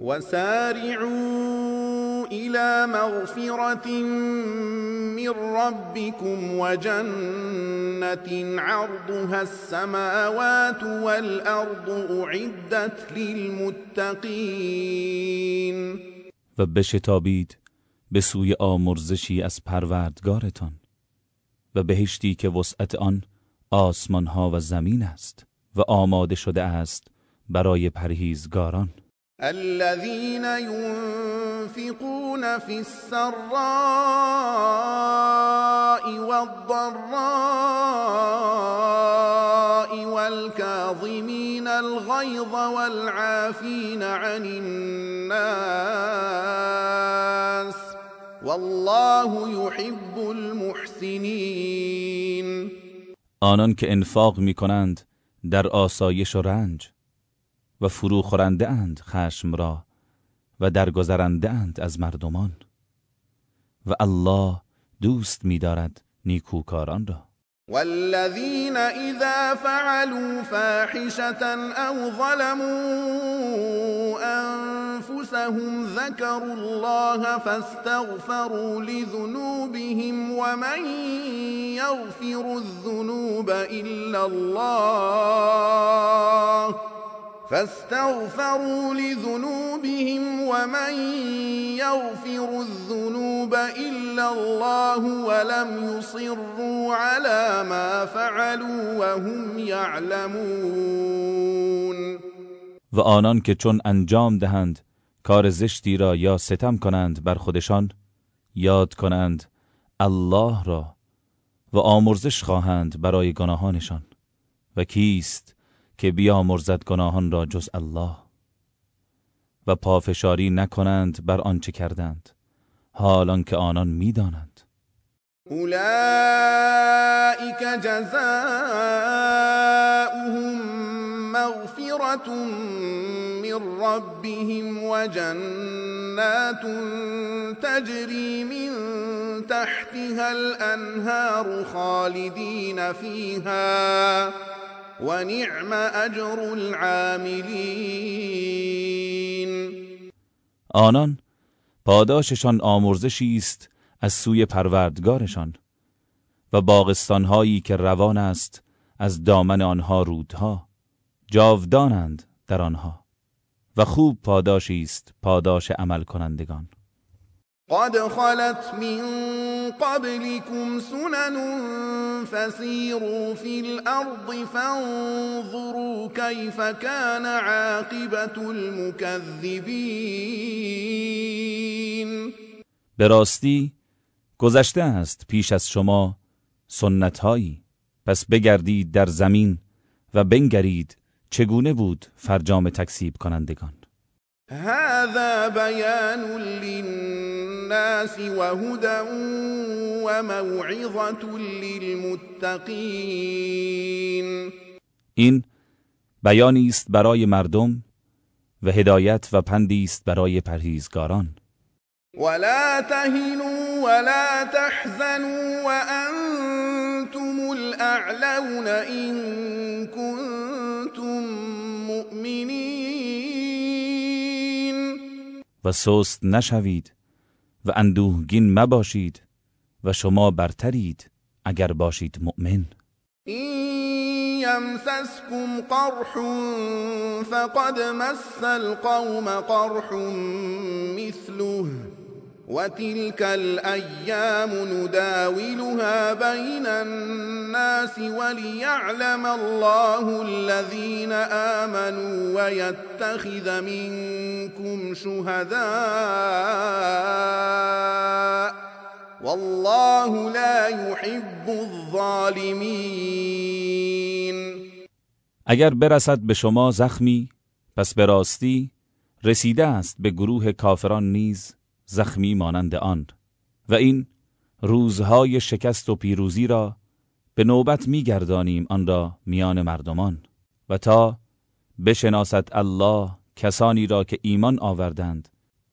وسارعوا إلى مغفرة من ربكم وجنة عرضها السماوات والأرض أعدت للمتقين. و بشتابید به سوی آمرزشی از پروردگارتان و بهشتی که وسعت آن آسمان ها و زمین است و آماده شده است برای پرهیزگاران. الذين ينفقون في السراء والضراء والكاظمين الغيظ والعافين عن الناس والله يحب المحسنين. آنان که انفاق می کنند در آسایش و رنج. و فرو خورنده اند خشم را و درگذرنده اند از مردمان. و الله دوست می‌دارد نیکوکاران را. والذين إذا فعلوا فاحشة أو ظلموا أنفسهم ذكروا الله فاستغفروا لذنوبهم ومن يغفر الذنوب إلا الله فاستغفروا لذنوبهم ومن يغفر الذنوب إلا الله ولم يصروا على ما فعلوا وهم يعلمون. و آنان که چون انجام دهند کار زشتی را یا ستم کنند بر خودشان یاد کنند الله را و آمرزش خواهند برای گناهانشان. و کیست که بیامرزد گناهان را جز الله. و پافشاری نکنند بر آنچه کردند حالان که آنان می‌دانند. اولئك جزاؤهم مغفرة من ربهم وجنات تجري من تحتها الأنهار خالدين فيها و نعم اجر العاملین آنان پاداششان آمرزشی است از سوی پروردگارشان و باغستانهایی که روان است از دامن آنها رودها جاودانند در آنها و خوب پاداشی است پاداش عمل کنندگان قد خلت من قبلكم سنن فسيروا في الأرض فانظروا كيف كان عاقبة المكذبين به راستی گذشته است پیش از شما سنتهایی. پس بگردید در زمین و بنگرید چگونه بود فرجام تکسیب کنندگان. هذا بيان للناس وهدى وموعظة للمتقين. این بیانی است برای مردم و هدایت و پندی است برای پرهیزگاران. ولا تهنوا ولا تحزنوا وأنتم الأعلون إن كنتم و سست نشوید و اندوهگین مباشید و شما برترید اگر باشید مؤمن. یمسسکم قرح فقد مس القوم قرح مثله. وتلك الأيام نداولها بين الناس وليعلم الله الذين آمنوا ويتخذ منكم شهداء والله لا يحب الظالمين. اگر برسد به شما زخمی پس به راستی رسیده است به گروه کافران نیز. زخمی مانند آن. و این روزهای شکست و پیروزی را به نوبت میگردانیم آن را میان مردمان. و تا بشناسد الله کسانی را که ایمان آوردند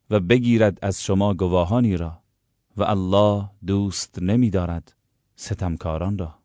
و بگیرد از شما گواهانی را و الله دوست نمیدارد ستمکاران را.